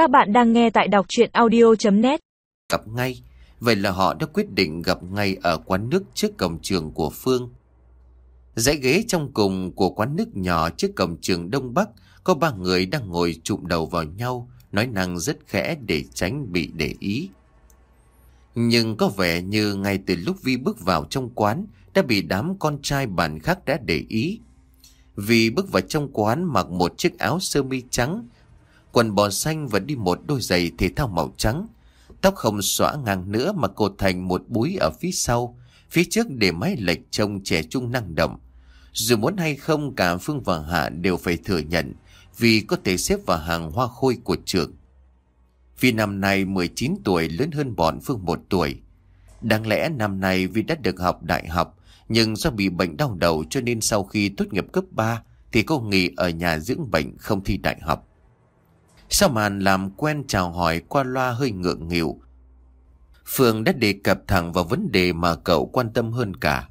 Các bạn đang nghe tại đọc chuyện audio.net Gặp ngay. Vậy là họ đã quyết định gặp ngay ở quán nước trước cổng trường của Phương. Dãy ghế trong cùng của quán nước nhỏ trước cổng trường Đông Bắc, Có ba người đang ngồi chụm đầu vào nhau, Nói năng rất khẽ để tránh bị để ý. Nhưng có vẻ như ngay từ lúc Vi bước vào trong quán, Đã bị đám con trai bạn khác đã để ý. Vi bước vào trong quán mặc một chiếc áo sơ mi trắng Quần bò xanh và đi một đôi giày thể thao màu trắng. Tóc không xõa ngang nữa mà cột thành một búi ở phía sau. Phía trước để mái lệch trông trẻ trung năng động. Dù muốn hay không, cả Phương và Hạ đều phải thừa nhận Vì có thể xếp vào hàng hoa khôi của trường. Vì năm nay 19 tuổi, lớn hơn bọn Phương một tuổi. Đáng lẽ năm nay vì đã được học đại học, Nhưng do bị bệnh đau đầu cho nên sau khi tốt nghiệp cấp 3 Thì cô nghỉ ở nhà dưỡng bệnh không thi đại học sau màn làm quen chào hỏi qua loa hơi ngượng nghịu? Phương đã đề cập thẳng vào vấn đề mà cậu quan tâm hơn cả.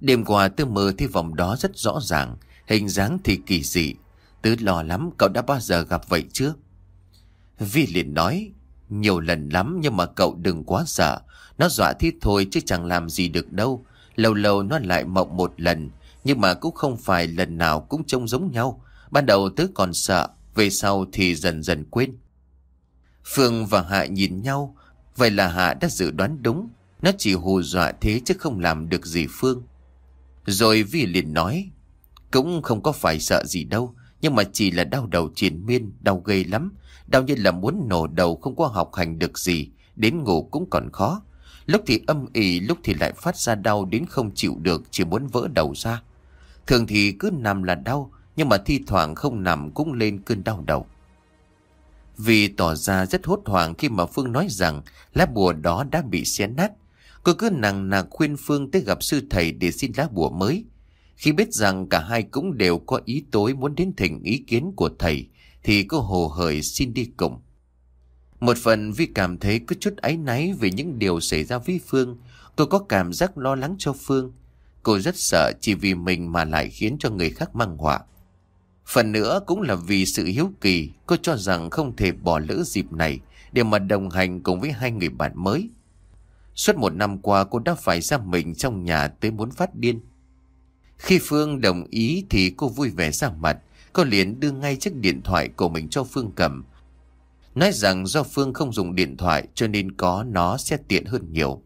Đêm qua tôi mơ thấy vòng đó rất rõ ràng, Hình dáng thì kỳ dị. Tứ lo lắm cậu đã bao giờ gặp vậy chưa Vi liền nói, Nhiều lần lắm nhưng mà cậu đừng quá sợ. Nó dọa thiết thôi chứ chẳng làm gì được đâu. Lâu lâu nó lại mộng một lần, Nhưng mà cũng không phải lần nào cũng trông giống nhau. Ban đầu tớ còn sợ về sau thì dần dần quên. Phương và Hạ nhìn nhau, Vậy là Hạ đã dự đoán đúng. Nó chỉ hù dọa thế chứ không làm được gì Phương. Rồi Vi liền nói, Cũng không có phải sợ gì đâu, Nhưng mà chỉ là đau đầu triền miên, Đau gây lắm. Đau như là muốn nổ đầu không có học hành được gì, Đến ngủ cũng còn khó. Lúc thì âm ỉ, lúc thì lại phát ra đau Đến không chịu được, chỉ muốn vỡ đầu ra. Thường thì cứ nằm là đau nhưng mà thi thoảng không nằm cũng lên cơn đau đầu. Vì tỏ ra rất hốt hoảng khi mà Phương nói rằng lá bùa đó đã bị xé nát. Cô cứ nặng nặc khuyên Phương tới gặp sư thầy để xin lá bùa mới, Khi biết rằng cả hai cũng đều có ý tối muốn đến thỉnh ý kiến của thầy, Thì cô hồ hởi xin đi cùng. Một phần vì cảm thấy có chút áy náy về những điều xảy ra với Phương, Cô có cảm giác lo lắng cho Phương. Cô rất sợ chỉ vì mình mà lại khiến cho người khác mang họa. Phần nữa cũng là vì sự hiếu kỳ, cô cho rằng không thể bỏ lỡ dịp này để mà đồng hành cùng với hai người bạn mới. Suốt một năm qua cô đã phải ra mình trong nhà tới muốn phát điên. Khi Phương đồng ý thì cô vui vẻ ra mặt, cô liền đưa ngay chiếc điện thoại của mình cho Phương cầm. Nói rằng do Phương không dùng điện thoại cho nên có nó sẽ tiện hơn nhiều.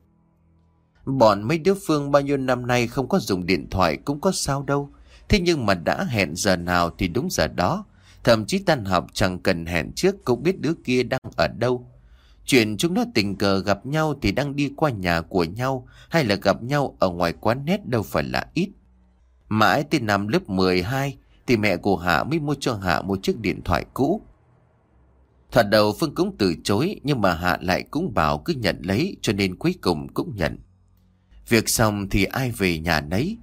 Bọn mấy đứa Phương bao nhiêu năm nay không có dùng điện thoại cũng có sao đâu. Thế nhưng mà đã hẹn giờ nào thì đúng giờ đó. Thậm chí tan học chẳng cần hẹn trước, cũng biết đứa kia đang ở đâu. Chuyện chúng nó tình cờ gặp nhau thì đang đi qua nhà của nhau, hay là gặp nhau ở ngoài quán nét đâu phải là ít. Mãi tới năm lớp 12 thì mẹ của Hạ mới mua cho Hạ một chiếc điện thoại cũ. Thoạt đầu Phương cũng từ chối, nhưng mà Hạ lại cũng bảo cứ nhận lấy, cho nên cuối cùng cũng nhận. Việc xong thì ai về nhà nấy.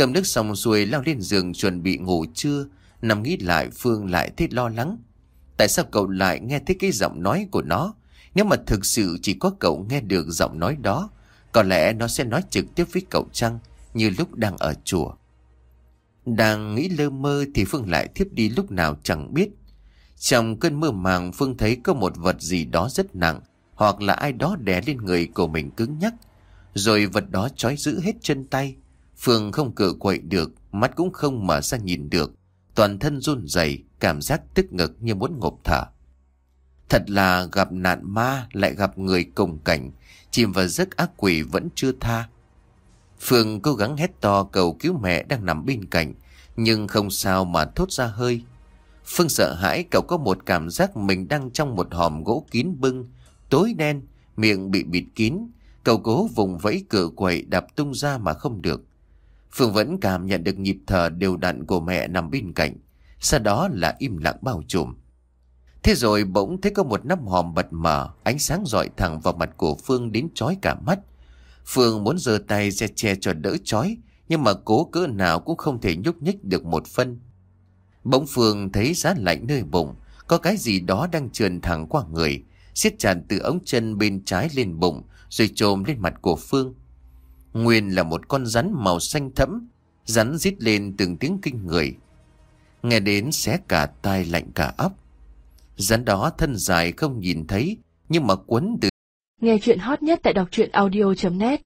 Cầm nước xong xuôi lao lên giường chuẩn bị ngủ trưa, Nằm nghĩ lại Phương lại thấy lo lắng. Tại sao cậu lại nghe thấy cái giọng nói của nó? Nếu mà thực sự chỉ có cậu nghe được giọng nói đó, Có lẽ nó sẽ nói trực tiếp với cậu chăng, Như lúc đang ở chùa. Đang nghĩ lơ mơ thì Phương lại thiếp đi lúc nào chẳng biết. Trong cơn mơ màng, Phương thấy có một vật gì đó rất nặng, Hoặc là ai đó đè lên người của mình cứng nhắc. Rồi vật đó trói giữ hết chân tay Phương không cựa quậy được, mắt cũng không mở ra nhìn được. Toàn thân run rẩy, cảm giác tức ngực như muốn ngộp thở. Thật là gặp nạn ma lại gặp người cùng cảnh, chìm vào giấc ác quỷ vẫn chưa tha. Phương cố gắng hét to cầu cứu mẹ đang nằm bên cạnh, nhưng không sao mà thốt ra hơi. Phương sợ hãi cậu có một cảm giác mình đang trong một hòm gỗ kín bưng, tối đen, miệng bị bịt kín. Cậu cố vùng vẫy cửa quậy đạp tung ra mà không được. Phương vẫn cảm nhận được nhịp thở đều đặn của mẹ nằm bên cạnh. Sau đó là im lặng bao trùm. Thế rồi bỗng thấy có một nắp hòm bật mở, ánh sáng dọi thẳng vào mặt của Phương đến chói cả mắt. Phương muốn giơ tay che che cho đỡ chói, nhưng mà cố cỡ nào cũng không thể nhúc nhích được một phân. Bỗng Phương thấy giá lạnh nơi bụng, có cái gì đó đang trườn thẳng qua người, siết chặt từ ống chân bên trái lên bụng, rồi trồm lên mặt của Phương. Nguyên là một con rắn màu xanh thẫm, rắn rít lên từng tiếng kinh người. Nghe đến xé cả tai lạnh cả óc. Rắn đó thân dài không nhìn thấy, nhưng mà quấn từ Nghe chuyện hot nhất tại đọc truyện audio.net